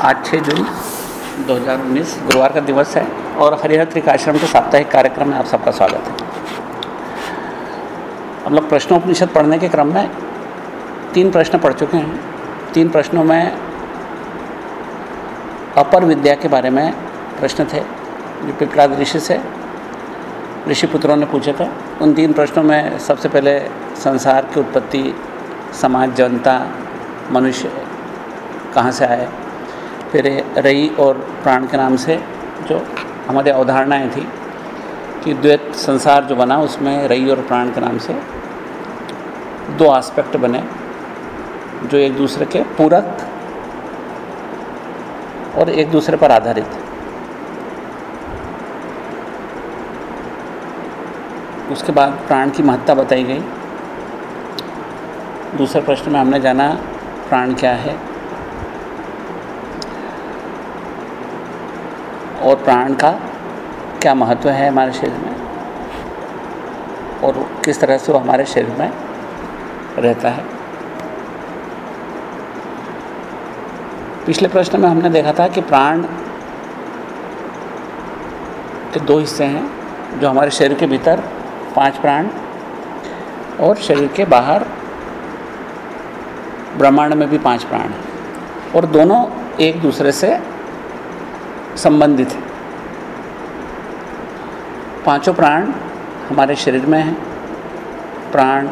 आज छः जून 2019 गुरुवार का दिवस है और हरिहर त्रिकाश्रम के साप्ताहिक कार्यक्रम में आप सबका स्वागत है। हम लोग प्रश्नोपनिषद पढ़ने के क्रम में तीन प्रश्न पढ़ चुके हैं। तीन प्रश्नों में अपर विद्या के बारे में प्रश्न थे, जो पिपलाद ऋषि से ऋषि पुत्रों ने पूछे थे। उन तीन प्रश्नों में सबसे पहले संसार की उत्पत्ति, समाज, जनता, मनुष्य कहाँ से आए? फिर रई और प्राण के नाम से जो हमारी अवधारणाएँ थी कि द्वैत संसार जो बना, उसमें रई और प्राण के नाम से दो आस्पेक्ट बने, जो एक दूसरे के पूरक और एक दूसरे पर आधारित। उसके बाद प्राण की महत्ता बताई गई। दूसरे प्रश्न में हमने जाना प्राण क्या है और प्राण का क्या महत्व है हमारे शरीर में? और किस तरह से वो हमारे शरीर में रहता है? पिछले प्रश्न में हमने देखा था कि प्राण के दो हिस्से हैं, जो हमारे शरीर के भीतर पाँच प्राण और शरीर के बाहर ब्रह्मांड में भी पाँच प्राण हैं। और दोनों एक दूसरे से संबंधित है। पाँचों प्राण हमारे शरीर में हैं। प्राण,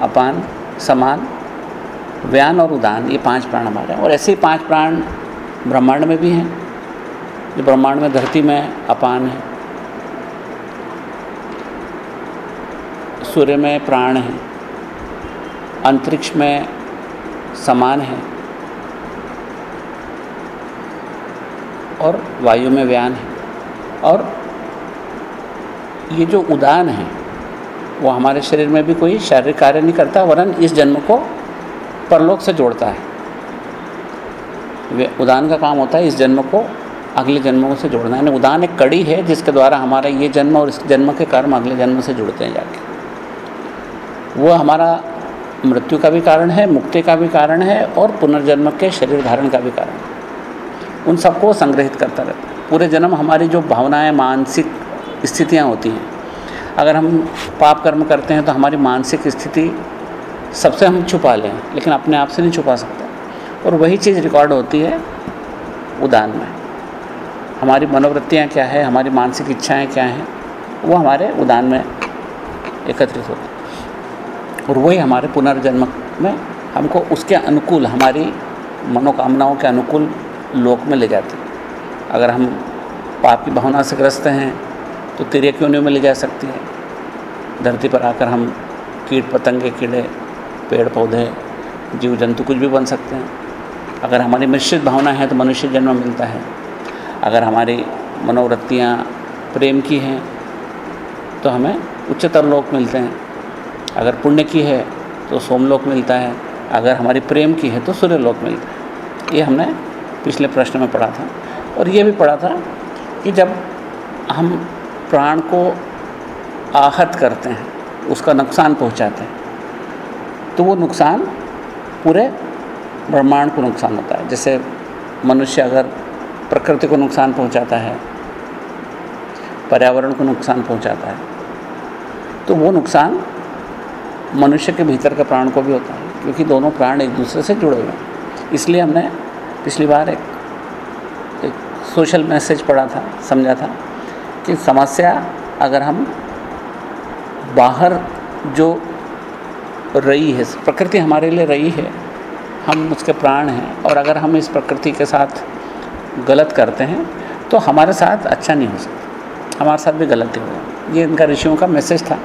अपान, समान, व्यान और उदान, ये पाँच प्राण हमारे हैं। और ऐसे ही पाँच प्राण ब्रह्मांड में भी हैं। जो ब्रह्मांड में धरती में अपान है। सूर्य में प्राण है। अंतरिक्ष में समान है। और वायु में व्यान है। और ये जो उदान है, वो हमारे शरीर में भी कोई शारीरिक कार्य नहीं करता, वरन इस जन्म को परलोक से जोड़ता है। उदान का काम होता है, इस जन्म को, अगले जन्मों से जोड़ना। है उदान एक कड़ी है, जिसके द्वारा हमारा ये जन्म और इस जन्म के कर्म अगले जन्म से जुड़ते हैं जाके। वो हमारा मृत्यु का भी कारण है, मुक्ति का भी कारण है, और पुनर्जन्म के शरीर धारण का भी कारण है। उन सबको संग्रहित करता रहता है। पूरे जन्म हमारी जो भावनाएँ, मानसिक स्थितियाँ होती हैं। अगर हम पाप कर्म करते हैं तो हमारी मानसिक स्थिति सबसे हम छुपा लें, लेकिन अपने आप से नहीं छुपा सकते। और वही चीज़ रिकॉर्ड होती है उदान में। हमारी मनोवृत्तियाँ क्या है, हमारी मानसिक इच्छाएँ क्या हैं, वो हमारे उदान में एकत्रित होती और वही हमारे पुनर्जन्म में हमको उसके अनुकूल, हमारी मनोकामनाओं के अनुकूल लोक में ले जाती। अगर हम पाप की भावना से ग्रस्त हैं तो तिरक योनियों में ले जा सकती है? धरती पर आकर हम कीट पतंगे, कीड़े, पेड़ पौधे जीव जंतु कुछ भी बन सकते हैं। अगर हमारी मिश्रित भावना है तो मनुष्य जन्म मिलता है। अगर हमारी मनोवृत्तियाँ प्रेम की हैं तो हमें उच्चतर लोक मिलते हैं। अगर पुण्य की है तो सोमलोक मिलता है। अगर हमारी प्रेम की है तो सूर्य लोक मिलता है। ये हमने पिछले प्रश्न में पढ़ा था और ये भी पढ़ा था कि जब हम प्राण को आहत करते हैं, उसका नुकसान पहुंचाते हैं तो वो नुकसान पूरे ब्रह्मांड को नुकसान होता है। जैसे मनुष्य अगर प्रकृति को नुकसान पहुंचाता है, पर्यावरण को नुकसान पहुंचाता है तो वो नुकसान मनुष्य के भीतर के प्राण को भी होता है, क्योंकि दोनों प्राण एक दूसरे से जुड़े हुए हैं। इसलिए हमने पिछली बार एक एक सोशल मैसेज पढ़ा था, समझा था कि समस्या अगर हम बाहर जो रही है, प्रकृति हमारे लिए रही है, हम उसके प्राण हैं और अगर हम इस प्रकृति के साथ गलत करते हैं तो हमारे साथ अच्छा नहीं हो सकता। हमारे साथ भी गलती होगा। ये इनका ऋषियों का मैसेज था।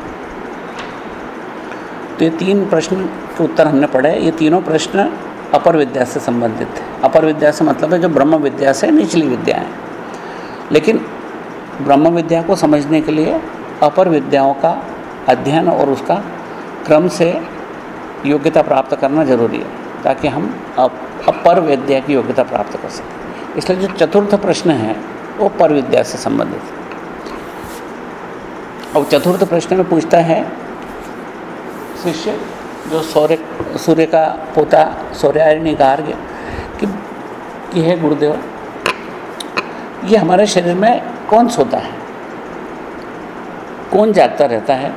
तो ये तीन प्रश्न के उत्तर हमने पढ़े। ये तीनों प्रश्न अपर विद्या से संबंधित है अपर विद्या से मतलब है जो ब्रह्म विद्या से निचली विद्या है लेकिन ब्रह्म विद्या को समझने के लिए अपर विद्याओं का अध्ययन और उसका क्रम से योग्यता प्राप्त करना ज़रूरी है, ताकि हम अपर विद्या की योग्यता प्राप्त कर सकें। इसलिए जो चतुर्थ प्रश्न है, वो पर विद्या से संबंधित है। और चतुर्थ प्रश्न में पूछता है, शिष्य जो सौर्य, सूर्य का पोता सूर्यायणी गार्ग्य कि कि हे गुरुदेव, ये हमारे शरीर में कौन सोता है? कौन जागता रहता है?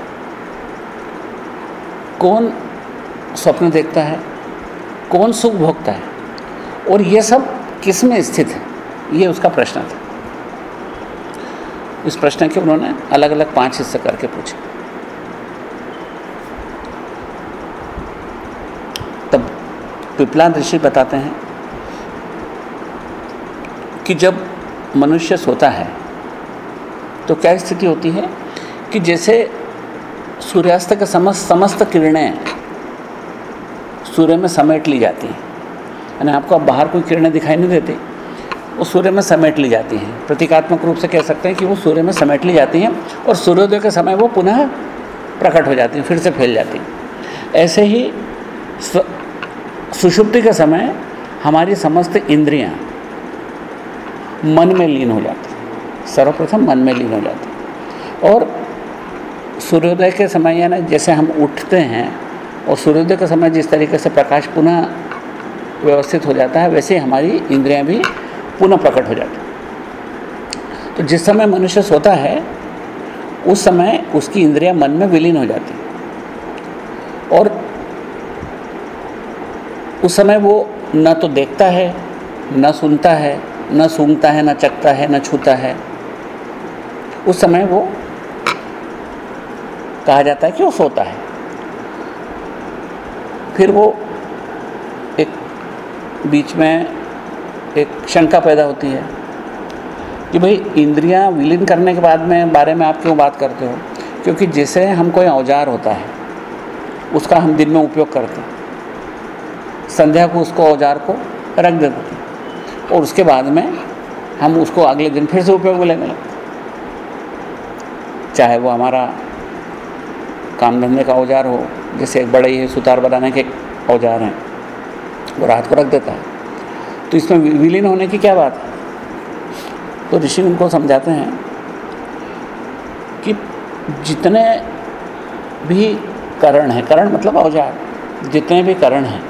कौन स्वप्न देखता है? कौन सुख भोगता है? और ये सब किसमें स्थित है? ये उसका प्रश्न था। इस प्रश्न के उन्होंने अलग अलग पाँच हिस्से करके पूछे तब पिपला ऋषि बताते हैं? कि जब मनुष्य सोता है तो क्या स्थिति होती है? कि जैसे सूर्यास्त के समस्त समस्त किरणें सूर्य में समेट ली जाती हैं। यानी आपको अब बाहर कोई किरणें दिखाई नहीं देती, वो सूर्य में समेट ली जाती हैं। प्रतीकात्मक रूप से कह सकते हैं कि वो सूर्य में समेट ली जाती हैं और सूर्योदय के समय वो पुनः प्रकट हो जाती हैं, फिर से फैल जाती हैं। ऐसे ही सुषुप्ति के समय हमारी समस्त इंद्रियाँ मन में लीन हो जाती सर्वप्रथम मन में लीन हो जाती और सूर्योदय के समय, यानी जैसे हम उठते हैं, और सूर्योदय के समय जिस तरीके से प्रकाश पुनः व्यवस्थित हो जाता है, वैसे हमारी इंद्रियाँ भी पुनः प्रकट हो जाती तो जिस समय मनुष्य सोता है, उस समय उसकी इंद्रियाँ मन में विलीन हो जाती और उस समय वो न तो देखता है, न सुनता है, न सूंघता है, न चखता है, न छूता है। उस समय वो कहा जाता है कि वो सोता है। फिर वो एक बीच में एक शंका पैदा होती है कि भाई इंद्रियाँ विलीन करने के बाद में बारे में आप क्यों बात करते हो? क्योंकि जैसे हम कोई औज़ार होता है, उसका हम दिन में उपयोग करते हैं। संध्या को उसको औज़ार को रख देते और उसके बाद में हम उसको अगले दिन फिर से उपयोग में लेने लगते चाहे वो हमारा काम धंधे का औज़ार हो, जैसे एक बड़े ही सुतार बनाने के औज़ार हैं, वो रात को रख देता है। तो इसमें विलीन होने की क्या बात है? तो ऋषि उनको समझाते हैं कि जितने भी करण हैं, करण मतलब औज़ार, जितने भी करण हैं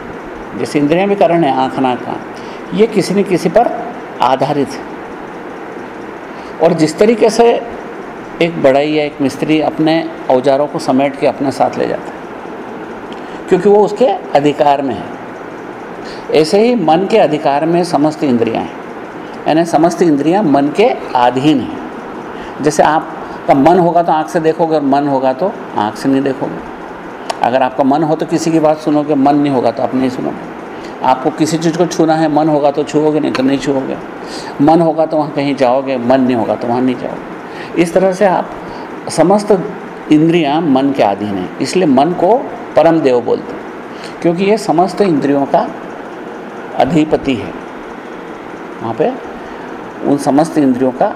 जैसे इंद्रियाँ भी करण है, आँख नाक का, ये किसी न किसी पर आधारित है। और जिस तरीके से एक बड़ाई या एक मिस्त्री अपने औजारों को समेट के अपने साथ ले जाता है, क्योंकि वो उसके अधिकार में है। ऐसे ही मन के अधिकार में समस्त इंद्रियाँ हैं। यानी समस्त इंद्रियाँ मन के अधीन हैं। जैसे आपका मन होगा तो आँख से देखोगे और मन होगा तो आँख से नहीं देखोगे। अगर आपका मन हो तो किसी की बात सुनोगे, मन नहीं होगा तो आप नहीं सुनोगे। आपको किसी चीज़ को छूना है, मन होगा तो छूओगे, नहीं तो नहीं छूओगे। मन होगा तो वहाँ कहीं जाओगे, मन नहीं होगा तो वहाँ नहीं जाओगे। इस तरह से आप समस्त इंद्रियाँ मन के अधीन हैं, इसलिए मन को परम देव बोलते हैं, क्योंकि ये समस्त इंद्रियों का अधिपति है। वहाँ पे उन समस्त इंद्रियों का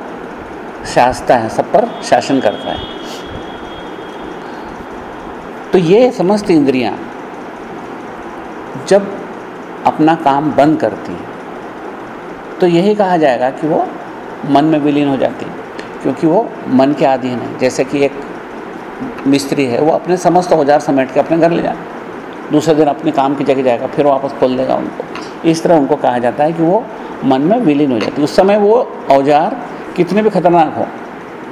शास्ता है, सब पर शासन करता है। तो ये समस्त इंद्रियाँ जब अपना काम बंद करती हैं तो यही कहा जाएगा कि वो मन में विलीन हो जाती है, क्योंकि वो मन के अधीन है। जैसे कि एक मिस्त्री है, वो अपने समस्त औज़ार समेट के अपने घर ले जाए दूसरे दिन अपने काम की जगह जाएगा, फिर वापस खोल देगा उनको। इस तरह उनको कहा जाता है कि वो मन में विलीन हो जाती है। उस समय वो औज़ार कितने भी खतरनाक हों,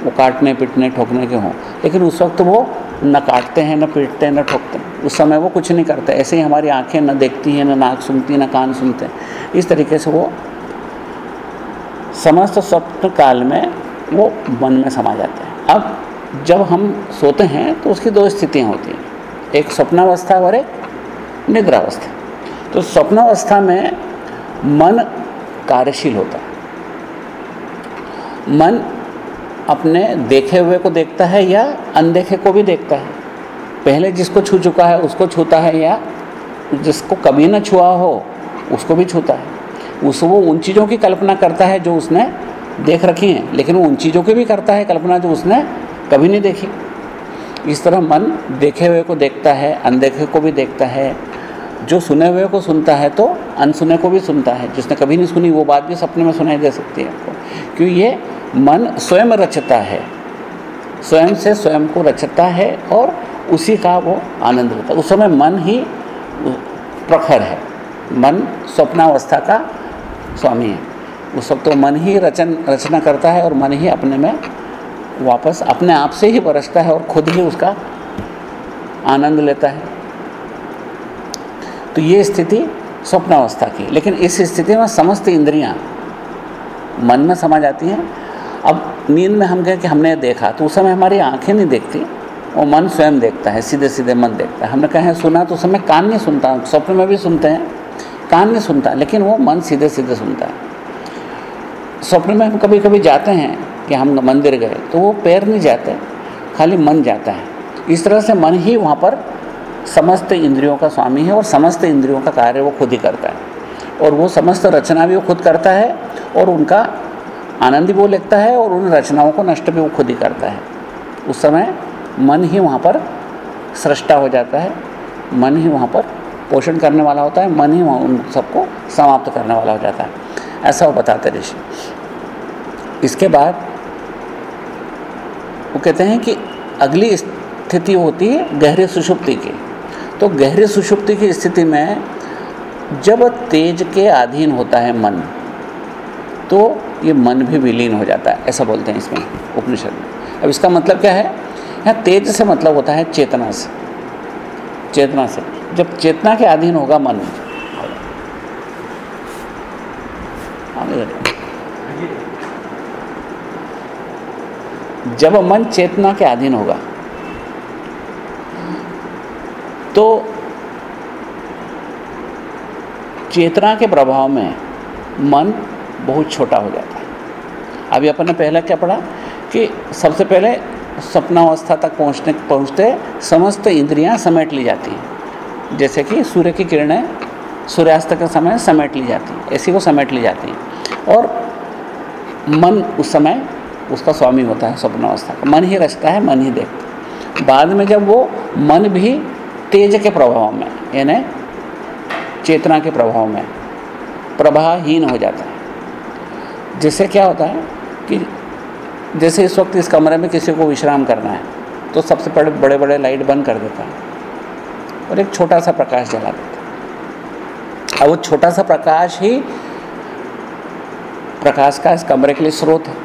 वो काटने, पिटने, ठोकने के हों, लेकिन उस वक्त वो न काटते हैं, न पीटते हैं, न ठोकते हैं। उस समय वो कुछ नहीं करते। ऐसे ही हमारी आँखें न देखती हैं, न नाक सुनती, न कान सुनते हैं। इस तरीके से वो समस्त स्वप्न काल में वो मन में समा जाते हैं। अब जब हम सोते हैं तो उसकी दो स्थितियाँ होती हैं। एक स्वप्नावस्था और एक निद्रावस्था। तो स्वप्नावस्था में मन कार्यशील होता है। मन अपने देखे हुए को देखता है या अनदेखे को भी देखता है? पहले जिसको छू चुका है, उसको छूता है या जिसको कभी ना छुआ हो, उसको भी छूता है। उस वो उन चीज़ों की कल्पना करता है जो उसने देख रखी हैं, लेकिन वो उन चीज़ों की भी करता है कल्पना जो उसने कभी नहीं देखी। इस तरह मन देखे हुए को देखता है, अनदेखे को भी देखता है जो सुने हुए को सुनता है तो अनसुने को भी सुनता है। जिसने कभी नहीं सुनी, वो बात भी सपने में सुनाई दे सकती है आपको। क्योंकि ये मन स्वयं रचता है। स्वयं से स्वयं को रचता है और उसी का वो आनंद लेता है। उस समय मन ही प्रखर है। मन स्वप्नावस्था का स्वामी है। उस वक्त तो मन ही रचन, रचना करता है और मन ही अपने में वापस अपने आप से ही बरसता है और खुद ही उसका आनंद लेता है। तो ये स्थिति स्वप्नावस्था की लेकिन इस स्थिति में समस्त इंद्रियाँ मन में समा जाती हैं। अब नींद में हम कहें कि हमने देखा तो उस समय हमारी आँखें नहीं देखती, वो मन स्वयं देखता है सीधे सीधे मन देखता है। हमने कहे सुना तो उस समय, कान नहीं सुनता, स्वप्न में भी सुनते हैं, कान नहीं सुनता, लेकिन वो मन सीधे सीधे सुनता है। स्वप्न में हम कभी कभी जाते हैं कि हम मंदिर गए तो वो पैर नहीं जाते, खाली मन जाता है। इस तरह से मन ही वहाँ पर समस्त इंद्रियों का स्वामी है और समस्त इंद्रियों का कार्य वो खुद ही करता है। और वो समस्त रचना भी वो खुद करता है और उनका आनंद भी वो लेता है और उन रचनाओं को नष्ट भी वो खुद ही करता है। उस समय मन ही वहाँ पर सृष्टा हो जाता है, मन ही वहाँ पर पोषण करने वाला होता है, मन ही वहाँ उन सबको समाप्त करने वाला हो जाता है। ऐसा वो बताते ऋषि। इसके बाद वो कहते हैं कि अगली स्थिति होती है गहरे सुषुप्ति की। तो गहरे सुषुप्ति की स्थिति में जब तेज के अधीन होता है मन तो ये मन भी विलीन हो जाता है, ऐसा बोलते हैं इसमें उपनिषद में। अब इसका मतलब क्या है? यहाँ तेज से मतलब होता है चेतना से। चेतना से। जब चेतना के अधीन होगा मन। जब मन चेतना के अधीन होगा तो चेतना के प्रभाव में मन बहुत छोटा हो जाता है। अभी अपन ने पहला क्या पढ़ा कि सबसे पहले सपनावस्था तक पहुँचने, पहुँचते समस्त इंद्रियाँ समेट ली जाती हैं। जैसे कि सूर्य की किरणें सूर्यास्त के समय समेट ली जाती हैं, ऐसी वो समेट ली जाती हैं। और मन उस समय उसका स्वामी होता है स्वप्नावस्था का। मन ही रचता है, मन ही देखता है। बाद में जब वो मन भी तेज के प्रभाव में, यानी चेतना के प्रभाव में प्रभाहीन हो जाता है। जिससे क्या होता है कि जैसे इस वक्त इस कमरे में किसी को विश्राम करना है तो सबसे बड़े बड़े बड़े लाइट बंद कर देता है और एक छोटा सा प्रकाश जला देता है। अब वो छोटा सा प्रकाश ही प्रकाश का इस कमरे के लिए स्रोत है।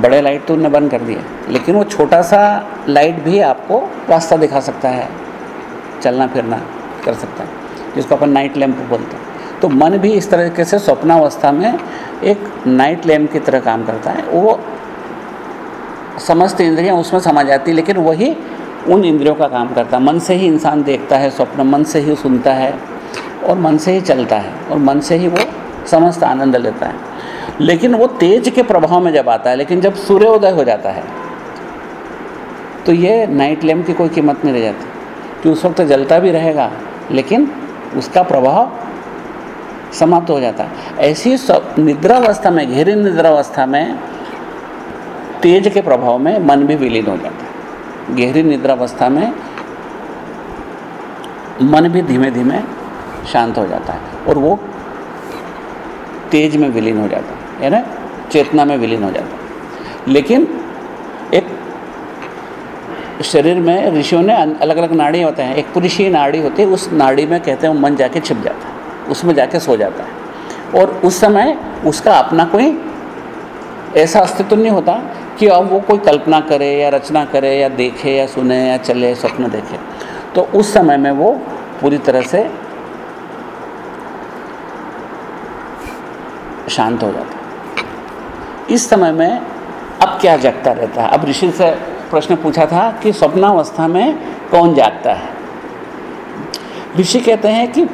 बड़े लाइट तो उन्होंने बंद कर दिया लेकिन वो छोटा सा लाइट भी आपको रास्ता दिखा सकता है। चलना फिरना कर सकता है, जिसको अपन नाइट लैम्प बोलते हैं। तो मन भी इस तरीके से स्वप्नावस्था में एक नाइट लैम्प की तरह काम करता है। वो समस्त इंद्रियाँ उसमें समा जाती है, लेकिन वही उन इंद्रियों का काम करता है। मन से ही इंसान देखता है स्वप्न, मन से ही सुनता है और मन से ही चलता है और मन से ही वो समस्त आनंद लेता है। लेकिन वो तेज के प्रभाव में जब आता है, लेकिन जब सूर्योदय हो जाता है तो ये नाइट लैम्प की कोई कीमत नहीं रह जाती। कि उस वक्त जलता भी रहेगा, लेकिन उसका प्रभाव समाप्त हो जाता। है ऐसी निद्रावस्था में, गहरी निद्रावस्था में तेज के प्रभाव में मन भी विलीन हो जाता। है गहरी निद्रावस्था में मन भी धीमे धीमे शांत हो जाता है और वो तेज में विलीन हो जाता है ना चेतना में विलीन हो जाता है। लेकिन शरीर में ऋषियों ने अलग अलग नाड़ी होते हैं। एक पुरुषीय नाड़ी होती है, उस नाड़ी में कहते हैं मन जाके छिप जाता है, उसमें जाके सो जाता है। और उस समय उसका अपना कोई ऐसा अस्तित्व नहीं होता कि अब वो कोई कल्पना करे या रचना करे या देखे या सुने या चले, स्वप्न देखे। तो उस समय में वो पूरी तरह से शांत हो जाता है। इस समय में अब क्या जगता रहता है? अब ऋषि से प्रश्न पूछा था कि स्वप्नावस्था में कौन जागता है? ऋषि कहते हैं कि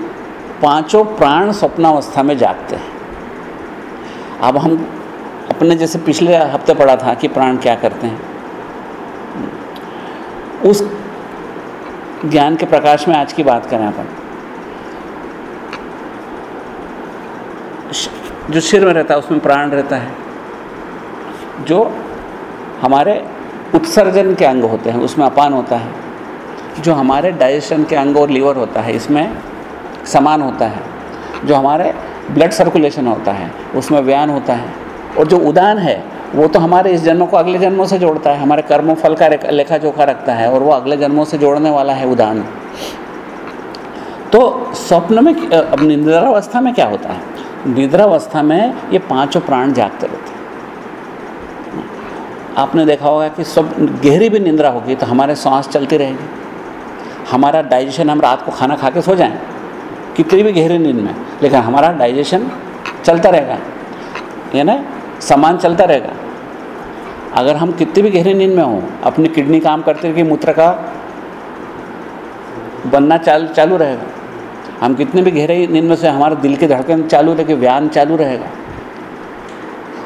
पाँचों प्राण स्वप्नावस्था में जागते हैं। अब हम अपने जैसे पिछले हफ़्ते पढ़ा था कि प्राण क्या करते हैं। उस ज्ञान के प्रकाश में आज की बात करें अपन। जो सिर में रहता है, उसमें प्राण रहता है। जो हमारे उत्सर्जन के अंग होते हैं, उसमें अपान होता है। जो हमारे डाइजेशन के अंग और लीवर होता है, इसमें समान होता है। जो हमारे ब्लड सर्कुलेशन होता है, उसमें व्यान होता है। और जो उदान है, वो तो हमारे इस जन्म को अगले जन्मों से जोड़ता है। हमारे कर्मों, फल का लेखा जोखा रखता है और वो अगले जन्मों से जोड़ने वाला है उदान। तो स्वप्न में अब निंद्रावस्था में क्या होता है? निद्रावस्था में ये पाँचों प्राण जागते रहते हैं। आपने देखा होगा कि सब गहरी भी निंद्रा होगी तो हमारे सांस चलती रहेगी। हमारा डाइजेशन हम रात को खाना खा के सो जाएँ, कितनी भी गहरी नींद में, लेकिन हमारा डाइजेशन चलता रहेगा, है ना? सामान चलता रहेगा। अगर हम कितनी भी गहरी नींद में हों, अपनी किडनी काम करते रहेगी, मूत्र का बनना चाल, चालू रहेगा। हम कितने भी गहरे नींद में से हमारे दिल की धड़कन चालू रहेगी, व्यायाम चालू रहेगा।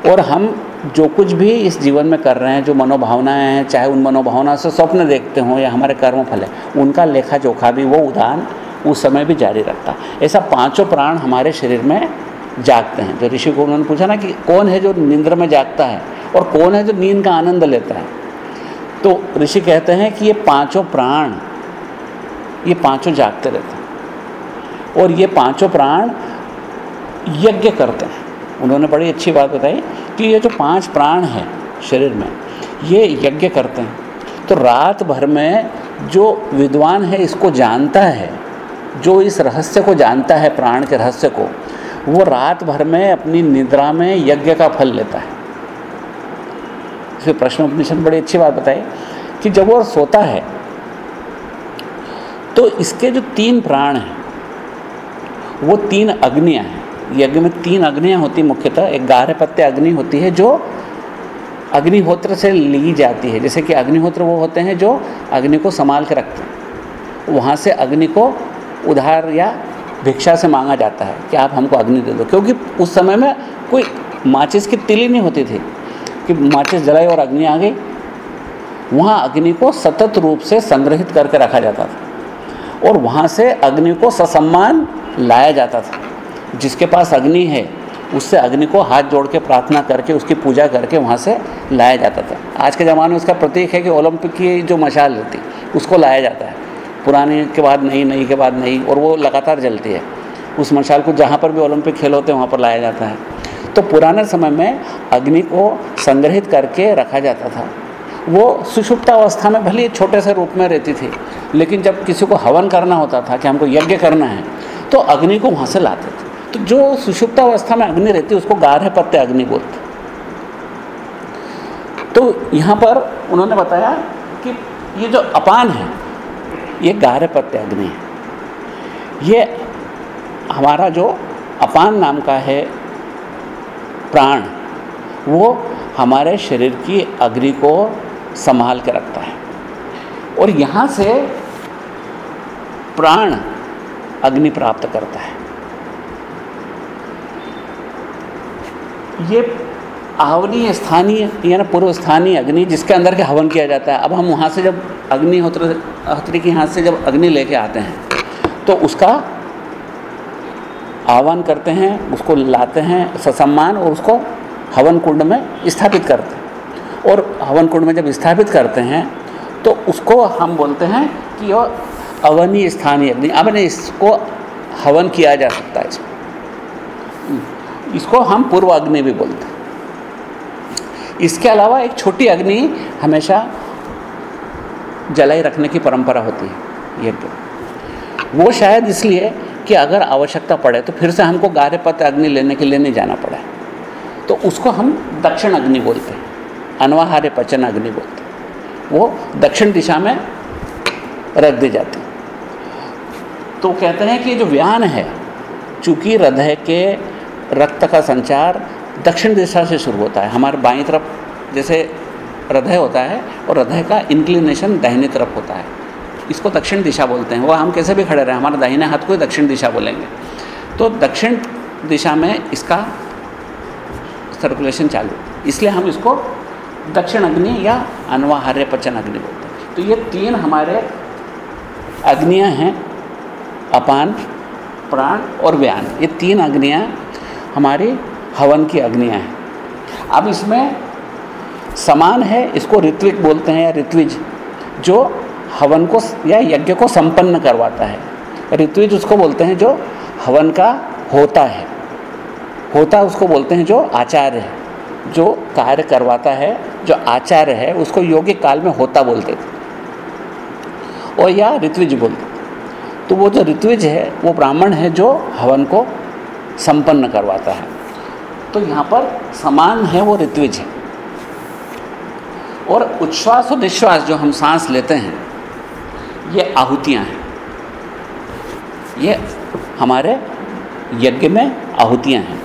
और हम जो कुछ भी इस जीवन में कर रहे हैं, जो मनोभावनाएँ हैं, चाहे उन मनोभावना से स्वप्न देखते हों या हमारे कर्म फल है, उनका लेखा जोखा भी, वो उदान उस समय भी जारी रखता। ऐसा पाँचों प्राण हमारे शरीर में जागते हैं। जो ऋषि को उन्होंने पूछा ना कि कौन है जो निंद्र में जागता है और कौन है जो नींद का आनंद लेता है? तो ऋषि कहते हैं कि ये पाँचों प्राण, ये पाँचों जागते रहते हैं। और ये पाँचों प्राण यज्ञ करते हैं। उन्होंने बड़ी अच्छी बात बताई कि ये जो पाँच प्राण हैं शरीर में, ये यज्ञ करते हैं। तो रात भर में जो विद्वान है, इसको जानता है, जो इस रहस्य को जानता है, प्राण के रहस्य को, वो रात भर में अपनी निद्रा में यज्ञ का फल लेता है। इसलिए प्रश्न उपनिषद बड़ी अच्छी बात बताई कि जब वो सोता है तो इसके जो तीन प्राण हैं, वो तीन अग्नियाँ हैं। यज्ञ में तीन अग्नियाँ होती मुख्यतः। एक गारे पत्ते अग्नि होती है जो अग्निहोत्र से ली जाती है। जैसे कि अग्निहोत्र वो होते हैं जो अग्नि को संभाल के रखते हैं। वहाँ से अग्नि को उधार या भिक्षा से मांगा जाता है कि आप हमको अग्नि दे दो। क्योंकि उस समय में कोई माचिस की तिली नहीं होती थी कि माचिस जलाई और अग्नि आ गई। वहाँ अग्नि को सतत रूप से संग्रहित करके रखा जाता था। और वहाँ से अग्नि को ससम्मान लाया जाता था। जिसके पास अग्नि है, उससे अग्नि को हाथ जोड़ के प्रार्थना करके, उसकी पूजा करके वहाँ से लाया जाता था। आज के ज़माने में उसका प्रतीक है कि ओलंपिक की जो मशाल रहती उसको लाया जाता है। पुराने के बाद नई नई के बाद नई, और वो लगातार जलती है। उस मशाल को जहाँ पर भी ओलंपिक खेल होते हैं, वहाँ पर लाया जाता है। तो पुराने समय में अग्नि को संग्रहित करके रखा जाता था। वो सुषुप्तावस्था में भले छोटे से रूप में रहती थी, लेकिन जब किसी को हवन करना होता था कि हमको यज्ञ करना है तो अग्नि को वहाँ से लाते थे। तो जो सुषुप्तावस्था में अग्नि रहती है, उसको गाढ़े पत्ते अग्नि बोलते तो यहाँ पर उन्होंने बताया कि ये जो अपान है, ये गाढ़े पत्ते अग्नि है। ये हमारा जो अपान नाम का है, प्राण, वो हमारे शरीर की अग्नि को संभाल के रखता है। और यहाँ से प्राण अग्नि प्राप्त करता है। ये आवनीय स्थानीय, यानी पूर्व स्थानीय अग्नि जिसके अंदर के हवन किया जाता है। अब हम वहाँ से जब अग्निहोत्र होत्री के हाथ से जब अग्नि लेके आते हैं तो उसका आह्वान करते हैं, उसको लाते हैं ससम्मान और उसको हवन कुंड में स्थापित करते हैं। और हवन कुंड में जब स्थापित करते हैं तो उसको हम बोलते हैं कि यह अवनीय स्थानीय अग्नि। अब इसको हवन किया जा सकता है इसमें। इसको हम पूर्व अग्नि भी बोलते हैं। इसके अलावा एक छोटी अग्नि हमेशा जलाई रखने की परंपरा होती है यज्ञ वो शायद इसलिए कि अगर आवश्यकता पड़े तो फिर से हमको गारे पत्र अग्नि लेने के लिए नहीं जाना पड़े। तो उसको हम दक्षिण अग्नि बोलते हैं, अनवाहार्य पचन अग्नि बोलते हैं। वो दक्षिण दिशा में रख दी जाती है। तो कहते हैं कि जो व्यान है, चूँकि हृदय के रक्त का संचार दक्षिण दिशा से शुरू होता है। हमारे बाई तरफ़ जैसे हृदय होता है और हृदय का इंक्लिनेशन दाहिनी तरफ़ होता है। इसको दक्षिण दिशा बोलते हैं। वह हम कैसे भी खड़े रहें, हमारे दाहिने हाथ को दक्षिण दिशा बोलेंगे। तो दक्षिण दिशा में इसका सर्कुलेशन चालू। इसलिए हम इसको दक्षिण अग्नि या अनवाहार्य पचन अग्नि बोलते हैं। तो ये तीन हमारे अग्नियाँ हैं, अपान, प्राण और व्यान। ये तीन अग्नियाँ हमारी हवन की अग्नियाँ हैं। अब इसमें समान है, इसको ऋत्विक बोलते हैं या ऋत्विज, जो हवन को या यज्ञ को संपन्न करवाता है। ऋत्विज उसको बोलते हैं जो हवन का होता है। होता उसको बोलते हैं जो आचार्य है, जो कार्य करवाता है, जो आचार्य है, उसको योगिक काल में होता बोलते थे। और या ऋत्विज बोलते। तो वो जो ऋत्विज है, वो ब्राह्मण है जो हवन को संपन्न करवाता है। तो यहाँ पर समान है वो ऋत्विज है। और उच्छ्वास और निश्वास जो हम सांस लेते हैं, ये आहुतियाँ हैं। ये हमारे यज्ञ में आहुतियाँ हैं।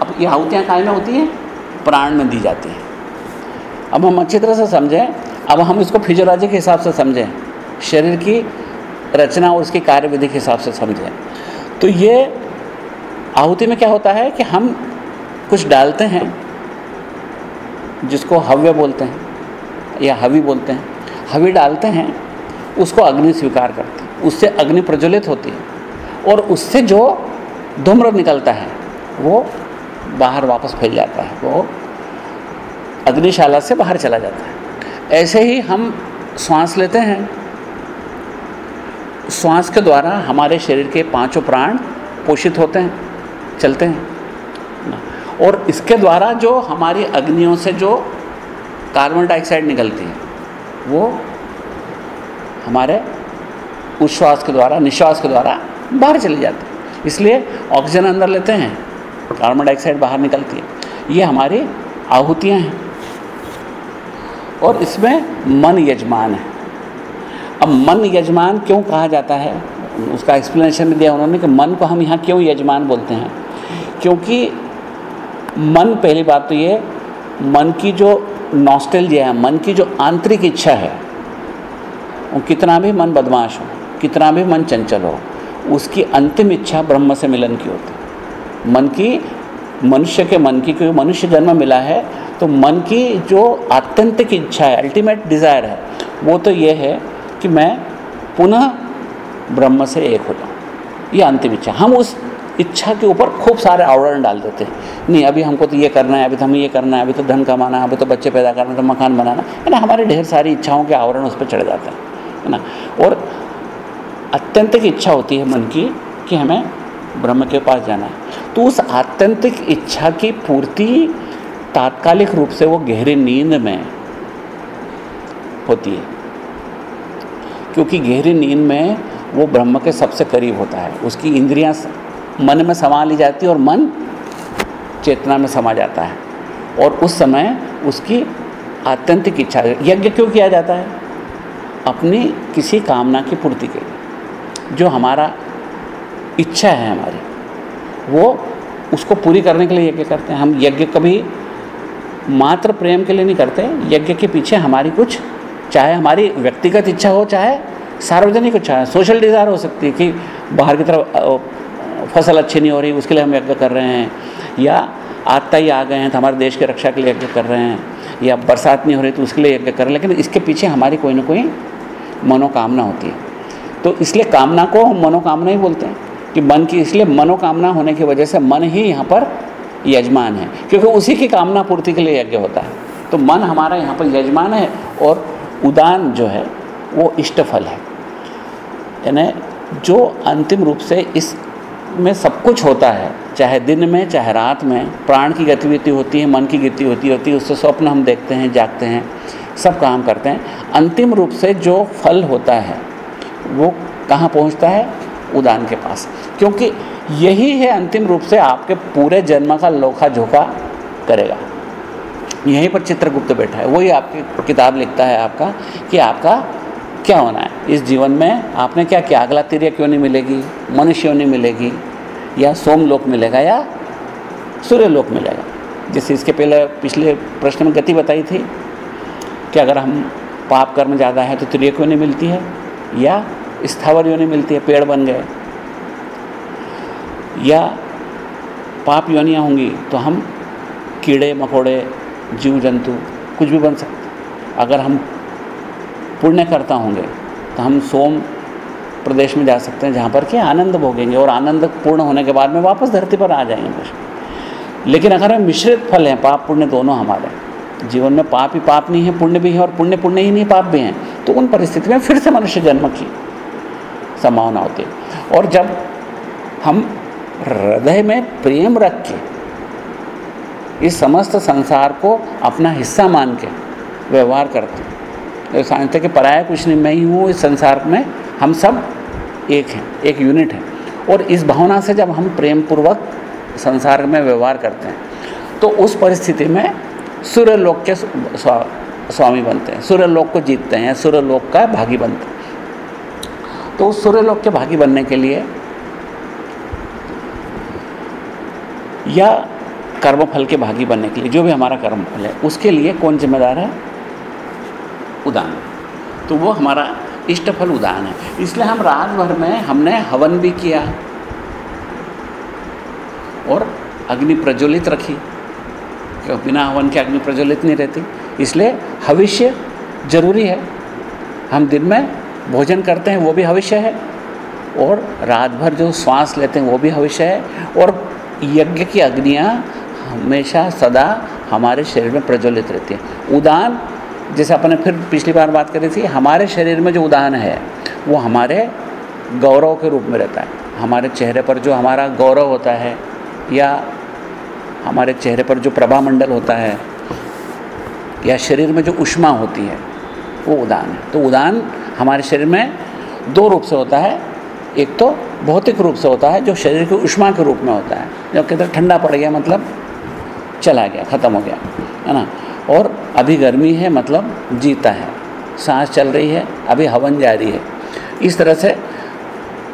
अब ये आहुतियाँ काय में होती हैं, प्राण में दी जाती हैं। अब हम अच्छी तरह से समझें, अब हम इसको फिजियोलॉजी के हिसाब से समझें, शरीर की रचना और उसकी कार्यविधि के हिसाब से समझें। तो ये आहुति में क्या होता है कि हम कुछ डालते हैं, जिसको हव्य बोलते हैं या हवि बोलते हैं। हवि डालते हैं, उसको अग्नि स्वीकार करती है। उससे अग्नि प्रज्वलित होती है और उससे जो धूम्र निकलता है, वो बाहर वापस फैल जाता है। वो अग्निशाला से बाहर चला जाता है। ऐसे ही हम श्वास लेते हैं श्वास के द्वारा हमारे शरीर के पाँचों प्राण पोषित होते हैं, चलते हैं। और इसके द्वारा जो हमारी अग्नियों से जो कार्बन डाइऑक्साइड निकलती है, वो हमारे उच्छ्वास के द्वारा, निश्वास के द्वारा बाहर चली जाती है। इसलिए ऑक्सीजन अंदर लेते हैं, कार्बन डाइऑक्साइड बाहर निकलती है। ये हमारी आहुतियाँ हैं। और इसमें मन यजमान है। अब मन यजमान क्यों कहा जाता है? उसका एक्सप्लेनेशन भी दिया उन्होंने कि मन को हम यहाँ क्यों यजमान बोलते हैं? क्योंकि मन, पहली बात तो ये, मन की जो नॉस्टेलजिया है, मन की जो आंतरिक इच्छा है, वो कितना भी मन बदमाश हो, कितना भी मन चंचल हो, उसकी अंतिम इच्छा ब्रह्म से मिलन की होती मन की, मनुष्य के मन की, क्योंकि मनुष्य जन्म मिला है तो मन की जो आत्यंतिक इच्छा है अल्टीमेट डिज़ायर है, वो तो ये है कि मैं पुनः ब्रह्म से एक हो जाऊँ। ये अंतिम इच्छा। हम उस इच्छा के ऊपर खूब सारे आवरण डाल देते हैं। नहीं, अभी हमको तो ये करना है, अभी तो हमें ये करना है, अभी तो धन कमाना है, अभी तो बच्चे पैदा करना है तो मकान बनाना है। ना हमारे ढेर सारी इच्छाओं के आवरण उस पर चढ़ जाते हैं। है ना? और अत्यंतिक इच्छा होती है मन की कि हमें ब्रह्म के पास जाना है। तो उस आत्यंतिक इच्छा की पूर्ति तात्कालिक रूप से वो गहरी नींद में होती है। क्योंकि गहरी नींद में वो ब्रह्म के सबसे करीब होता है। उसकी इंद्रियाँ मन में समा ली जाती है और मन चेतना में समा जाता है। और उस समय उसकी आत्यंतिक इच्छा, यज्ञ क्यों किया जाता है? अपनी किसी कामना की पूर्ति के लिए। जो हमारा इच्छा है हमारी, वो उसको पूरी करने के लिए यज्ञ करते हैं। हम यज्ञ कभी मात्र प्रेम के लिए नहीं करते, यज्ञ के पीछे हमारी कुछ चाहे हमारी व्यक्तिगत इच्छा हो, चाहे सार्वजनिक इच्छा है सोशल डिज़ायर हो सकती है कि बाहर की तरफ़ फ़सल अच्छी नहीं हो रही, उसके लिए हम यज्ञ कर रहे हैं, या आता ही आ गए हैं तो हमारे देश की रक्षा के लिए यज्ञ कर रहे हैं, या बरसात नहीं हो रही तो उसके लिए यज्ञ कर रहे हैं, लेकिन इसके पीछे हमारी कोई ना कोई मनोकामना होती है। तो इसलिए कामना को हम मनोकामना ही बोलते हैं, कि मन की, इसलिए मनोकामना होने की वजह से मन ही यहाँ पर यजमान है, क्योंकि उसी की कामना पूर्ति के लिए यज्ञ होता है। तो मन हमारा यहाँ पर यजमान है और उदान जो है, वो इष्टफल है। यानी जो अंतिम रूप से इस में सब कुछ होता है, चाहे दिन में, चाहे रात में, प्राण की गतिविधि होती है, मन की गति होती होती है, उससे स्वप्न हम देखते हैं, जागते हैं, सब काम करते हैं। अंतिम रूप से जो फल होता है, वो कहाँ पहुँचता है? उदान के पास। क्योंकि यही है अंतिम रूप से आपके पूरे जन्म का लोखा झोंका करेगा। यहीं पर चित्रगुप्त बैठा है। वही आपकी किताब लिखता है आपका कि आपका क्या होना है? इस जीवन में आपने क्या किया? अगला तीर्य क्यों नहीं मिलेगी? मनुष्य क्यों नहीं मिलेगी? या सोमलोक मिलेगा या सूर्यलोक मिलेगा? जैसे इसके पहले पिछले प्रश्न में गति बताई थी कि अगर हम पाप कर्म ज़्यादा है तो त्रिय क्यों नहीं मिलती है? या स्थावर योनि मिलती है, पेड़ बन गए। या पाप योनियाँ होंगी तो हम कीड़े, मकोड़े जीव जंतु कुछ भी बन सकते अगर हम पुण्य करता होंगे तो हम सोम प्रदेश में जा सकते हैं, जहाँ पर कि आनंद भोगेंगे और आनंद पूर्ण होने के बाद में वापस धरती पर आ जाएँगे लेकिन अगर हम मिश्रित फल हैं, पाप पुण्य दोनों हमारे जीवन में पाप ही पाप नहीं है, पुण्य भी है और पुण्य पुण्य ही नहीं, पाप भी हैं। तो उन परिस्थिति में फिर से मनुष्य जन्म की संभावना होती है। और जब हम हृदय में प्रेम रख के इस समस्त संसार को अपना हिस्सा मान के व्यवहार करते हैं। समझते कि पराया कुछ नहीं, मैं ही हूँ, इस संसार में हम सब एक हैं, एक यूनिट है। और इस भावना से जब हम प्रेम पूर्वक संसार में व्यवहार करते हैं तो उस परिस्थिति में सूर्य लोक के स्वामी बनते हैं। सूर्य लोक को जीतते हैं सूर्य लोक का भागी बनते हैं। तो उस सूर्य लोक के भागी बनने के लिए या कर्मफल के भागी बनने के लिए, जो भी हमारा कर्मफल है, उसके लिए कौन जिम्मेदार है? उदान। तो वो हमारा इष्टफल उदान है। इसलिए हम रात भर में हमने हवन भी किया और अग्नि प्रज्वलित रखी। क्योंकि बिना हवन के अग्नि प्रज्वलित नहीं रहती। इसलिए भविष्य ज़रूरी है। हम दिन में भोजन करते हैं, वो भी भविष्य है। और रात भर जो श्वास लेते हैं, वो भी भविष्य है। और यज्ञ की अग्नियाँ हमेशा सदा हमारे शरीर में प्रज्वलित रहती है। उदान जैसे अपने फिर पिछली बार बात करी थी, हमारे शरीर में जो उदान है, वो हमारे गौरव के रूप में रहता है। हमारे चेहरे पर जो हमारा गौरव होता है, या हमारे चेहरे पर जो प्रभा मंडल होता है, या शरीर में जो उष्मा होती है, वो उदान है। तो उदान हमारे शरीर में दो रूप से होता है। एक तो भौतिक रूप से होता है, जो शरीर की उष्मा के रूप में होता है। जब कहते ठंडा पड़ गया मतलब चला गया, ख़त्म हो गया, है ना? और अभी गर्मी है मतलब जीता है। सांस चल रही है, अभी हवन जारी है। इस तरह से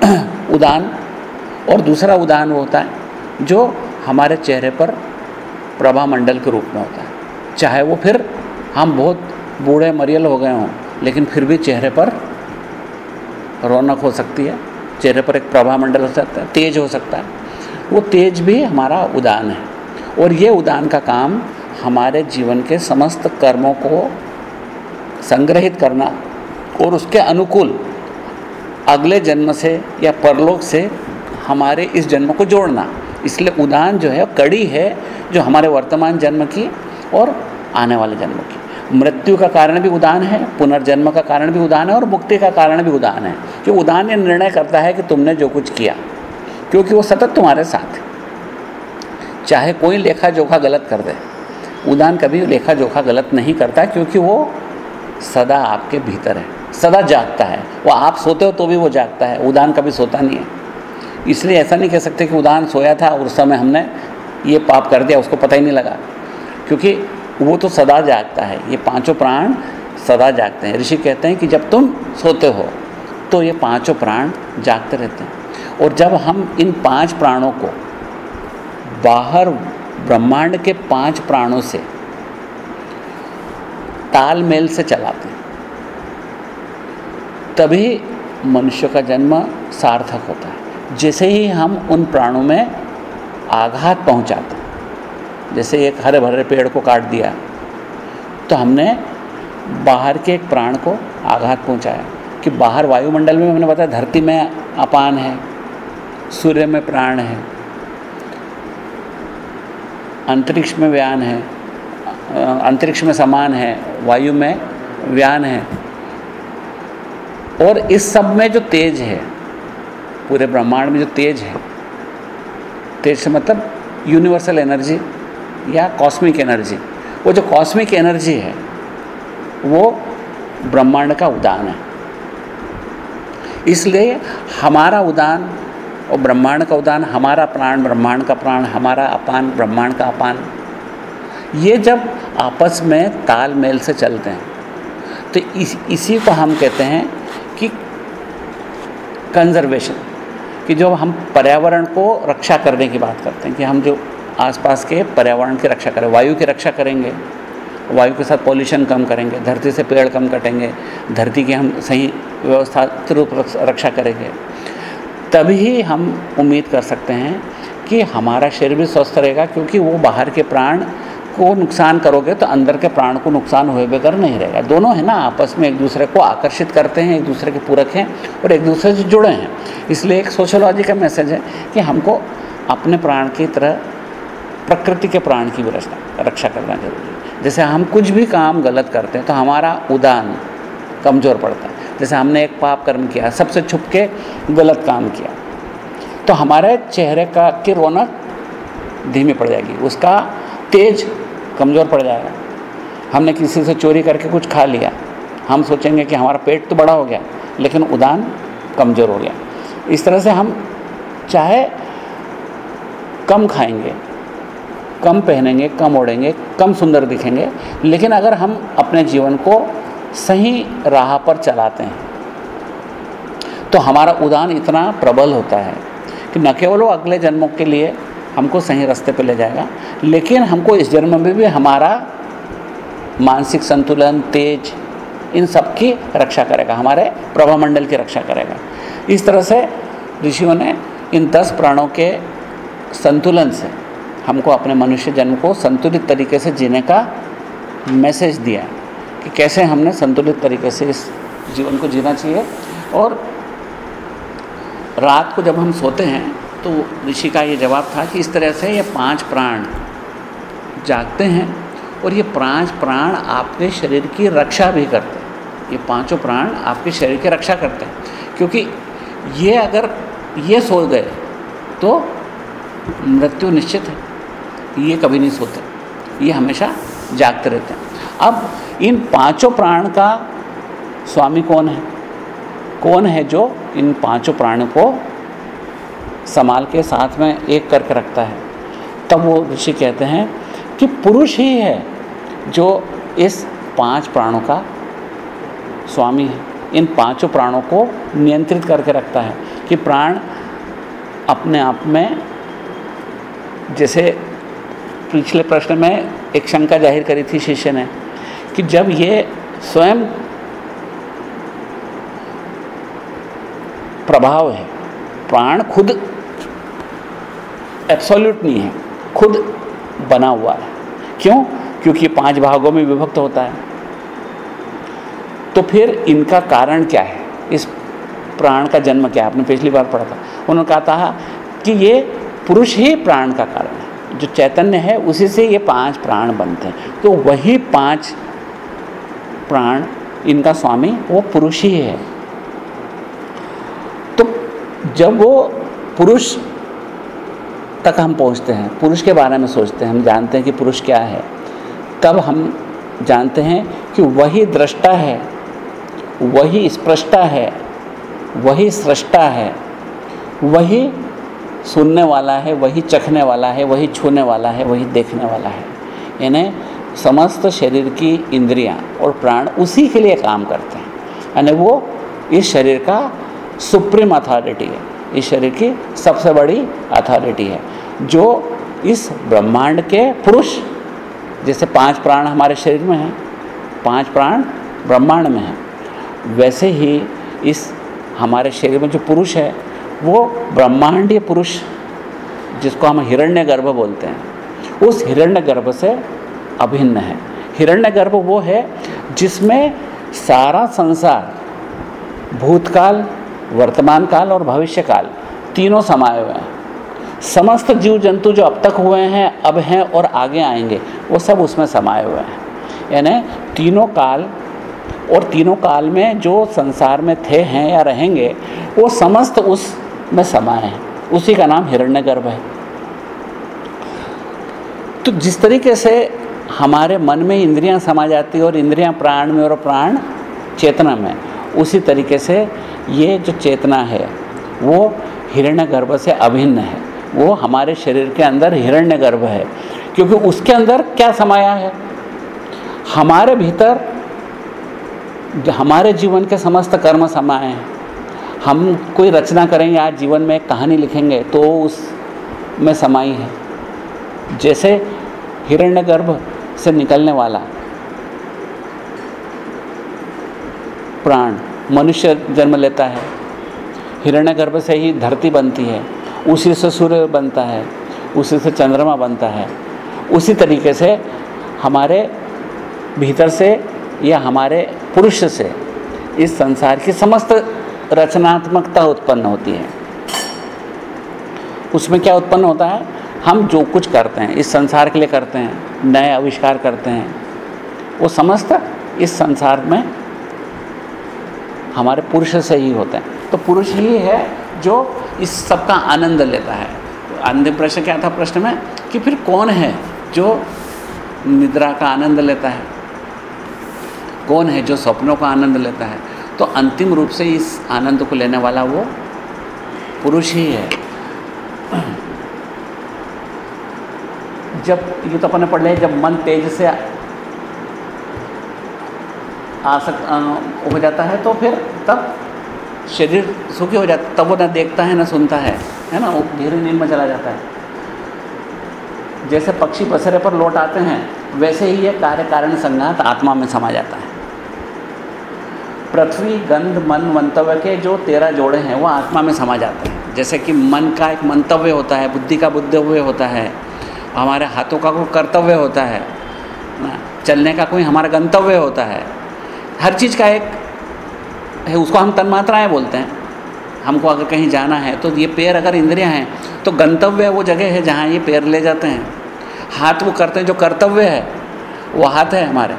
उदान और दूसरा उदान वो होता है, जो हमारे चेहरे पर प्रभा मंडल के रूप में होता है। चाहे वो फिर हम बहुत बूढ़े मरियल हो गए हों, लेकिन फिर भी चेहरे पर रौनक हो सकती है, चेहरे पर एक प्रभा मंडल हो सकता है, तेज हो सकता है। वो तेज भी हमारा उदान है। और ये उदान का काम हमारे जीवन के समस्त कर्मों को संग्रहित करना और उसके अनुकूल अगले जन्म से या परलोक से हमारे इस जन्म को जोड़ना। इसलिए उदान जो है कड़ी है जो हमारे वर्तमान जन्म की और आने वाले जन्म की। मृत्यु का कारण भी उदान है, पुनर्जन्म का कारण भी उदान है और मुक्ति का कारण भी उदान है। कि उदान ये निर्णय करता है कि तुमने जो कुछ किया, क्योंकि वो सतत तुम्हारे साथ है। चाहे कोई लेखा जोखा गलत कर दे। उदान कभी लेखा जोखा गलत नहीं करता क्योंकि वो सदा आपके भीतर है, सदा जागता है। वो आप सोते हो तो भी वो जागता है उदान कभी सोता नहीं है। इसलिए ऐसा नहीं कह सकते कि उदान सोया था और उस समय हमने ये पाप कर दिया, उसको पता ही नहीं लगा। क्योंकि वो तो सदा जागता है, ये पाँचों प्राण सदा जागते हैं। ऋषि कहते हैं कि जब तुम सोते हो तो ये पाँचों प्राण जागते रहते हैं। और जब हम इन पाँच प्राणों को बाहर ब्रह्मांड के पाँच प्राणों से तालमेल से चलाते हैं। तभी मनुष्य का जन्म सार्थक होता है। जैसे ही हम उन प्राणों में आघात पहुंचाते हैं, जैसे एक हरे भरे पेड़ को काट दिया तो हमने बाहर के एक प्राण को आघात पहुँचाया। कि बाहर वायुमंडल में हमने बताया, धरती में अपान है, सूर्य में प्राण है अंतरिक्ष में व्यान है अंतरिक्ष में समान है, वायु में व्यान है। और इस सब में जो तेज है, पूरे ब्रह्मांड में जो तेज है, तेज से मतलब यूनिवर्सल एनर्जी या कॉस्मिक एनर्जी वो जो कॉस्मिक एनर्जी है, वो ब्रह्मांड का उदान है। इसलिए हमारा उदान और ब्रह्मांड का उदान हमारा प्राण ब्रह्मांड का प्राण, हमारा अपान ब्रह्मांड का अपान। ये जब आपस में तालमेल से चलते हैं तो इस, इसी को हम कहते हैं कि कंजर्वेशन कि जो हम पर्यावरण को रक्षा करने की बात करते हैं, कि हम जो आसपास के पर्यावरण की रक्षा करें, वायु की रक्षा करेंगे, वायु के साथ पॉल्यूशन कम करेंगे, धरती से पेड़ कम कटेंगे, धरती की हम सही व्यवस्था रूप रक्षा करेंगे। तभी हम उम्मीद कर सकते हैं कि हमारा शरीर भी स्वस्थ रहेगा, क्योंकि वो बाहर के प्राण को नुकसान करोगे तो अंदर के प्राण को नुकसान हुए बगैर नहीं रहेगा। दोनों है ना, आपस में एक दूसरे को आकर्षित करते हैं, एक दूसरे के पूरक हैं और एक दूसरे से जुड़े हैं। इसलिए एक सोशोलॉजी का मैसेज है कि हमको अपने प्राण की तरह, प्रकृति के प्राण की भी रक्षा करना ज़रूरी है। जैसे हम कुछ भी काम गलत करते हैं तो हमारा उदान कमज़ोर पड़ता है। जैसे हमने एक पाप कर्म किया, सबसे छुप के गलत काम किया। तो हमारे चेहरे का, की रौनक धीमी पड़ जाएगी, उसका तेज कमज़ोर पड़ जाएगा। हमने किसी से चोरी करके कुछ खा लिया, हम सोचेंगे कि हमारा पेट तो बड़ा हो गया, लेकिन उदान कमज़ोर हो गया। इस तरह से हम चाहे कम खाएँगे, कम पहनेंगे, कम ओढ़ेंगे, कम सुंदर दिखेंगे, लेकिन अगर हम अपने जीवन को सही राह पर चलाते हैं। तो हमारा उदान इतना प्रबल होता है कि न केवल वो अगले जन्मों के लिए हमको सही रास्ते पर ले जाएगा, लेकिन हमको इस जन्म में भी हमारा मानसिक संतुलन, तेज, इन सब की रक्षा करेगा, हमारे प्रभामंडल की रक्षा करेगा। इस तरह से ऋषियों ने इन दस प्राणों के संतुलन से हमको अपने मनुष्य जन्म को संतुलित तरीके से जीने का मैसेज दिया। कि कैसे हमने संतुलित तरीके से इस जीवन को जीना चाहिए। और रात को जब हम सोते हैं तो ऋषि का ये जवाब था कि इस तरह से ये पाँच प्राण जागते हैं और ये पाँच प्राण आपके शरीर की रक्षा भी करते हैं। ये पाँचों प्राण आपके शरीर की रक्षा करते हैं। क्योंकि ये अगर ये सो गए तो मृत्यु निश्चित है। ये कभी नहीं सोते। ये हमेशा जागते रहते हैं। अब इन पाँचों प्राण का स्वामी कौन है? कौन है जो इन पाँचों प्राणों को संभाल के साथ में एक करके रखता है? तब वो ऋषि कहते हैं कि पुरुष ही है जो इस पाँच प्राणों का स्वामी है। इन पाँचों प्राणों को नियंत्रित करके रखता है कि प्राण अपने आप में जैसे पिछले प्रश्न में एक शंका ज़ाहिर करी थी शिष्य ने कि जब ये स्वयं प्रभाव है, प्राण खुद एब्सोल्यूट नहीं है, खुद बना हुआ है। क्यों? क्योंकि पाँच भागों में विभक्त होता है। तो फिर इनका कारण क्या है? इस प्राण का जन्म क्या है? आपने पिछली बार पढ़ा था। उन्होंने कहा था कि ये पुरुष ही प्राण का कारण है। जो चैतन्य है, उसी से ये पाँच प्राण बनते हैं। तो वही पाँच प्राण, इनका स्वामी, वो पुरुष ही है। तो जब वो पुरुष तक हम पहुँचते हैं, पुरुष के बारे में सोचते हैं, हम जानते हैं कि पुरुष क्या है, तब हम जानते हैं कि वही दृष्टा है, वही स्पृष्टा है, वही सृष्टा है, वही सुनने वाला है, वही चखने वाला है, वही छूने वाला है, वही देखने वाला है। यानी समस्त शरीर की इंद्रियाँ और प्राण उसी के लिए काम करते हैं। यानी वो इस शरीर का सुप्रीम अथॉरिटी है। इस शरीर की सबसे बड़ी अथॉरिटी है। जो इस ब्रह्मांड के पुरुष, जैसे पाँच प्राण हमारे शरीर में हैं, पाँच प्राण ब्रह्मांड में हैं, वैसे ही इस हमारे शरीर में जो पुरुष है, वो ब्रह्मांडीय पुरुष, जिसको हम हिरण्य गर्भ बोलते हैं, उस हिरण्य गर्भ से अभिन्न है। हिरण्य गर्भ वो है जिसमें सारा संसार, भूतकाल वर्तमान काल और भविष्य काल तीनों समाये हुए हैं। समस्त जीव जंतु जो अब तक हुए हैं, अब हैं और आगे आएँगे, वो सब उसमें समाये हुए हैं। यानी तीनों काल और तीनों काल में जो संसार में थे, हैं या रहेंगे, वो समस्त उस में समाये हैं। उसी का नाम हिरण्यगर्भ है। तो जिस तरीके से हमारे मन में इंद्रियाँ समा जाती है और इंद्रियाँ प्राण में और प्राण चेतना में। उसी तरीके से ये जो चेतना है, वो हिरण्य गर्भ से अभिन्न है। वो हमारे शरीर के अंदर हिरण्य गर्भ है। क्योंकि उसके अंदर क्या समाया है? हमारे भीतर हमारे जीवन के समस्त कर्म समाये हैं। हम कोई रचना करेंगे, आज जीवन में कहानी लिखेंगे तो उस में समाई है। जैसे हिरण्यगर्भ से निकलने वाला प्राण मनुष्य जन्म लेता है। हिरण्यगर्भ से ही धरती बनती है। उसी से सूर्य बनता है। उसी से चंद्रमा बनता है। उसी तरीके से हमारे भीतर से या हमारे पुरुष से इस संसार की समस्त रचनात्मकता उत्पन्न होती है। उसमें क्या उत्पन्न होता है? हम जो कुछ करते हैं, इस संसार के लिए करते हैं, नए आविष्कार करते हैं, वो समस्त इस संसार में हमारे पुरुष से ही होते हैं। तो पुरुष ही है जो इस सब का आनंद लेता है। अंतिम प्रश्न क्या था प्रश्न में? कि फिर कौन है जो निद्रा का आनंद लेता है? कौन है जो सपनों का आनंद लेता है? तो अंतिम रूप से इस आनंद को लेने वाला वो पुरुष ही है। जब ये तो अपने पढ़ लिया, जब मन तेज से आ सक हो जाता है तो फिर तब शरीर सुखी हो जाता तब वो ना देखता है, ना सुनता है है ना? वो धीरे नींद में चला जाता है। जैसे पक्षी पसरे पर लौट आते हैं, वैसे ही ये कार्य कारण संघात आत्मा में समा जाता है। पृथ्वी, गंध, मन, मंतव्य के जो तेरह जोड़े हैं, वो आत्मा में समा जाते हैं। जैसे कि मन का एक मंतव्य होता है, बुद्धि का बुद्धव्य होता है हमारे हाथों का कोई कर्तव्य होता है, ना, चलने का कोई हमारा गंतव्य होता है। हर चीज़ का एक है, उसको हम तन्मात्राएँ बोलते हैं। हमको अगर कहीं जाना है तो ये पैर अगर इंद्रियाँ हैं तो गंतव्य वो जगह है जहाँ ये पैर ले जाते हैं। हाथ वो करते हैं जो कर्तव्य है, वो हाथ है हमारे।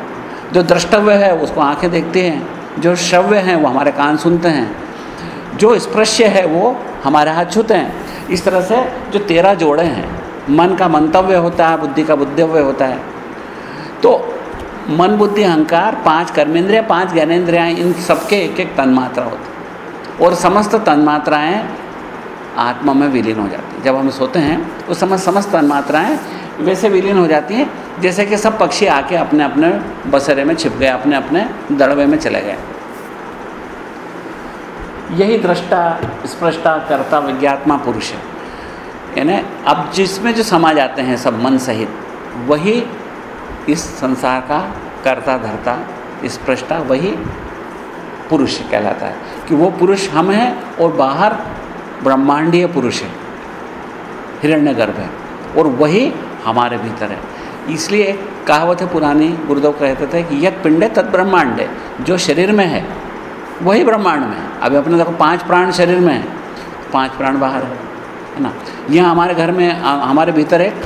जो द्रष्टव्य है, उसको आँखें देखती हैं, जो श्रव्य हैं, वो हमारे कान सुनते हैं। जो स्पृश्य है, वो हमारे हाथ छूते हैं। इस तरह से जो तेरह जोड़े हैं मन का मंतव्य होता है, बुद्धि का बुद्धव्य होता है। तो मन, बुद्धि, अहंकार, पाँच कर्मेंद्रिया, पाँच ज्ञानेन्द्रियाँ इन सबके एक एक तन्मात्रा होती और समस्त तन्मात्राएँ आत्मा में विलीन हो जाती जब हम सोते हैं उस समय समस्त तन्मात्राएँ वैसे विलीन हो जाती हैं, जैसे कि सब पक्षी आके अपने अपने बसरे में छिप गए अपने अपने दड़बे में चले गए। यही दृष्टा, स्पृष्टा, कर्ता, विज्ञात्मा, पुरुष है। यानी अब जिसमें जो समा जाते हैं सब मन सहित, वही इस संसार का कर्ता धरता स्पृष्टा वही पुरुष कहलाता है। कि वो पुरुष हम हैं और बाहर ब्रह्मांडीय पुरुष है हिरण्य गर्भ है, और वही हमारे भीतर है। इसलिए कहावत है पुरानी, गुरुदेव कहते थे कि यद पिंड है तद ब्रह्मांड है। जो शरीर में है, वही ब्रह्मांड में है। अभी अपने देखो, पाँच प्राण शरीर में है। पाँच प्राण बाहर है। है ना? यह हमारे घर में हमारे भीतर एक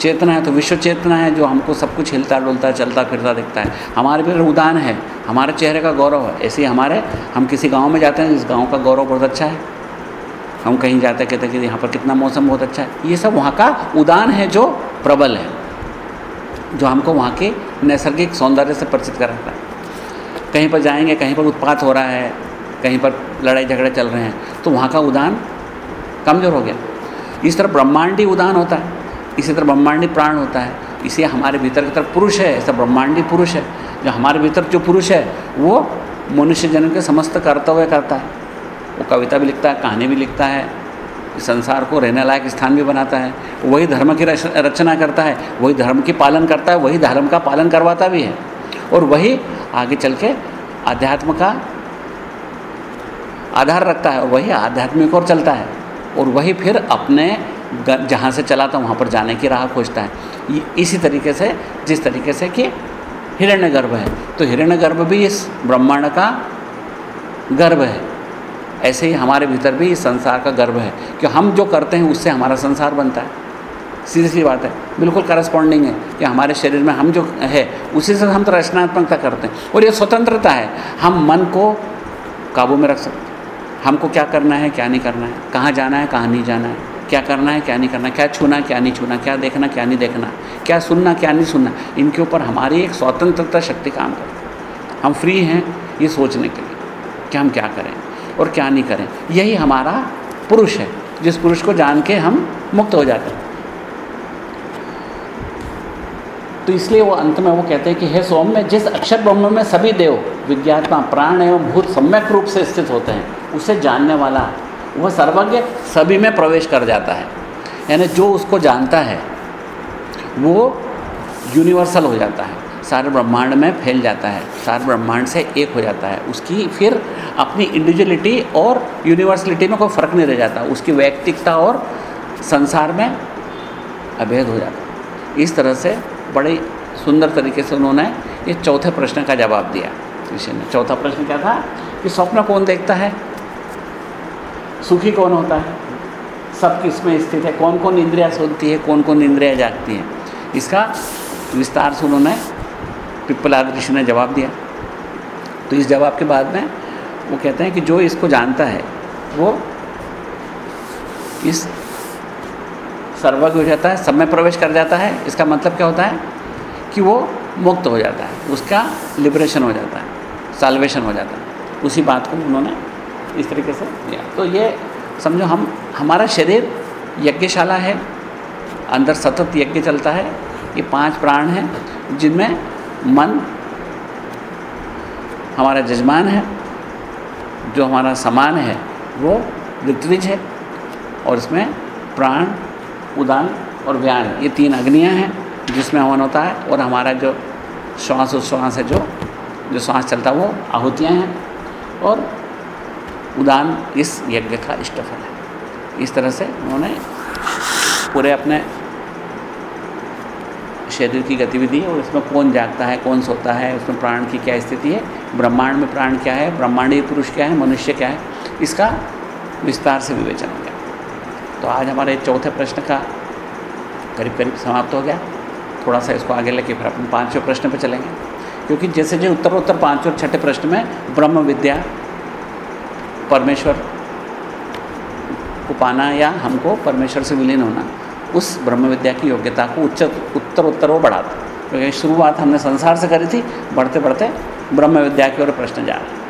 चेतना है तो विश्व चेतना है जो हमको सब कुछ हिलता डुलता, चलता फिरता दिखता है। हमारे भीतर उदान है, हमारे चेहरे का गौरव है। ऐसे ही हमारे, हम किसी गाँव में जाते हैं, इस गाँव का गौरव बहुत अच्छा है। हम कहीं जाते कहते हैं कि यहाँ पर कितना मौसम बहुत अच्छा है। ये सब वहाँ का उदान है जो प्रबल है, जो हमको वहाँ के नैसर्गिक सौंदर्य से परिचित कराता है। कहीं पर जाएँगे, कहीं पर उत्पात हो रहा है, कहीं पर लड़ाई झगड़े चल रहे हैं तो वहाँ का उदान कमज़ोर हो गया। इस तरह ब्रह्मांडी उदान होता है, इसी तरह ब्रह्मांडी प्राण होता है, इसे हमारे भीतर की तरफ़ पुरुष है ऐसा ब्रह्मांडी पुरुष है। जो हमारे भीतर जो पुरुष है, वो मनुष्य जन्म के समस्त कर्तव्य करता है। वो कविता भी लिखता है, कहानी भी लिखता है संसार को रहने लायक स्थान भी बनाता है, वही धर्म की रचना करता है, वही धर्म की पालन करता है, वही धर्म का पालन करवाता भी है। और वही आगे चल के आध्यात्म का आधार रखता है और वही आध्यात्मिक और चलता है। और वही फिर अपने जहाँ से चला था, वहाँ पर जाने की राह खोजता है। इसी तरीके से, जिस तरीके से कि हिरण्य गर्भ है। तो हिरण्य गर्भ भी इस ब्रह्मांड का गर्भ है। ऐसे ही हमारे भीतर भी इस संसार का गर्भ है कि हम जो करते हैं, उससे हमारा संसार बनता है। सीधी सी बात है। बिल्कुल करस्पॉन्डिंग है कि हमारे शरीर में हम जो है, उसी से हम तो रचनात्मकता करते हैं। और ये स्वतंत्रता है। हम मन को काबू में रख सकते हैं। हमको क्या करना है, क्या नहीं करना है? कहाँ जाना है, कहाँ नहीं जाना है? क्या करना है, क्या नहीं करना क्या छूना, क्या नहीं छूना? क्या देखना, क्या नहीं देखना? क्या सुनना, क्या नहीं सुनना? इनके ऊपर हमारी एक स्वतंत्रता शक्ति काम करती है। हम फ्री हैं ये सोचने के लिए कि हम क्या करें और क्या नहीं करें। यही हमारा पुरुष है, जिस पुरुष को जान के हम मुक्त हो जाते हैं। तो इसलिए वो अंत में वो कहते हैं कि, हे सोम में जिस अक्षर ब्रह्म में सभी देव विज्ञात्मा, प्राण एवं भूत सम्यक रूप से स्थित होते हैं, उसे जानने वाला, वह सर्वज्ञ सभी में प्रवेश कर जाता है। यानी जो उसको जानता है, वो यूनिवर्सल हो जाता है। सारे ब्रह्मांड में फैल जाता है। सारे ब्रह्मांड से एक हो जाता है। उसकी फिर अपनी इंडिविजुअलिटी और यूनिवर्सलिटी में कोई फ़र्क नहीं रह जाता। उसकी वैयक्तिकता और संसार में अभेद हो जाता इस तरह से बड़े सुंदर तरीके से उन्होंने ये चौथे प्रश्न का जवाब दिया। विषय में चौथा प्रश्न क्या था? कि स्वप्न कौन देखता है? सुखी कौन होता है? सब किसमें स्थित है? कौन कौन इंद्रिया सुनती है? कौन कौन इंद्रिया जागती हैं? इसका विस्तार से उन्होंने पिप्पलाद ऋषि ने जवाब दिया। तो इस जवाब के बाद में वो कहते हैं कि जो इसको जानता है, वो इस सर्वज्ञ हो जाता है, सब में प्रवेश कर जाता है। इसका मतलब क्या होता है? कि वो मुक्त हो जाता है, उसका लिबरेशन हो जाता है साल्वेशन हो जाता है। उसी बात को उन्होंने इस तरीके से दिया तो ये समझो, हम, हमारा शरीर यज्ञशाला है, अंदर सतत यज्ञ चलता है। ये पाँच प्राण हैं, जिनमें मन हमारा जजमान है, जो हमारा समान है, वो ऋत्विज है, और इसमें प्राण उदान और व्यान, ये तीन अग्नियाँ हैं जिसमें हवन होता है और हमारा जो श्वास उच्छ्वास है जो जो श्वास चलता है, वो आहुतियाँ हैं। और उदान इस यज्ञ का इष्टफल है। इस तरह से उन्होंने पूरे अपने शरीर की गतिविधि और इसमें कौन जागता है, कौन सोता है, उसमें प्राण की क्या स्थिति है, ब्रह्मांड में प्राण क्या है, ब्रह्मांडीय पुरुष क्या है, मनुष्य क्या है, इसका विस्तार से विवेचन हो गया। तो आज हमारे चौथे प्रश्न का करीब करीब समाप्त हो गया। थोड़ा सा इसको आगे लेके फिर अपन पाँचवें प्रश्न पर चलेंगे। क्योंकि जैसे जो उत्तर उत्तर पाँचवें और छठे प्रश्न में ब्रह्म विद्या, परमेश्वर को पाना या हमको परमेश्वर से विलीन होना, उस ब्रह्म विद्या की योग्यता को उच्च उत्तर उत्तर वो बढ़ाता। क्योंकि शुरुआत हमने संसार से करी थी बढ़ते बढ़ते ब्रह्म विद्या की ओर प्रश्न जा रहे